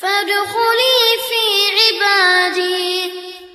فادخلي في عبادي.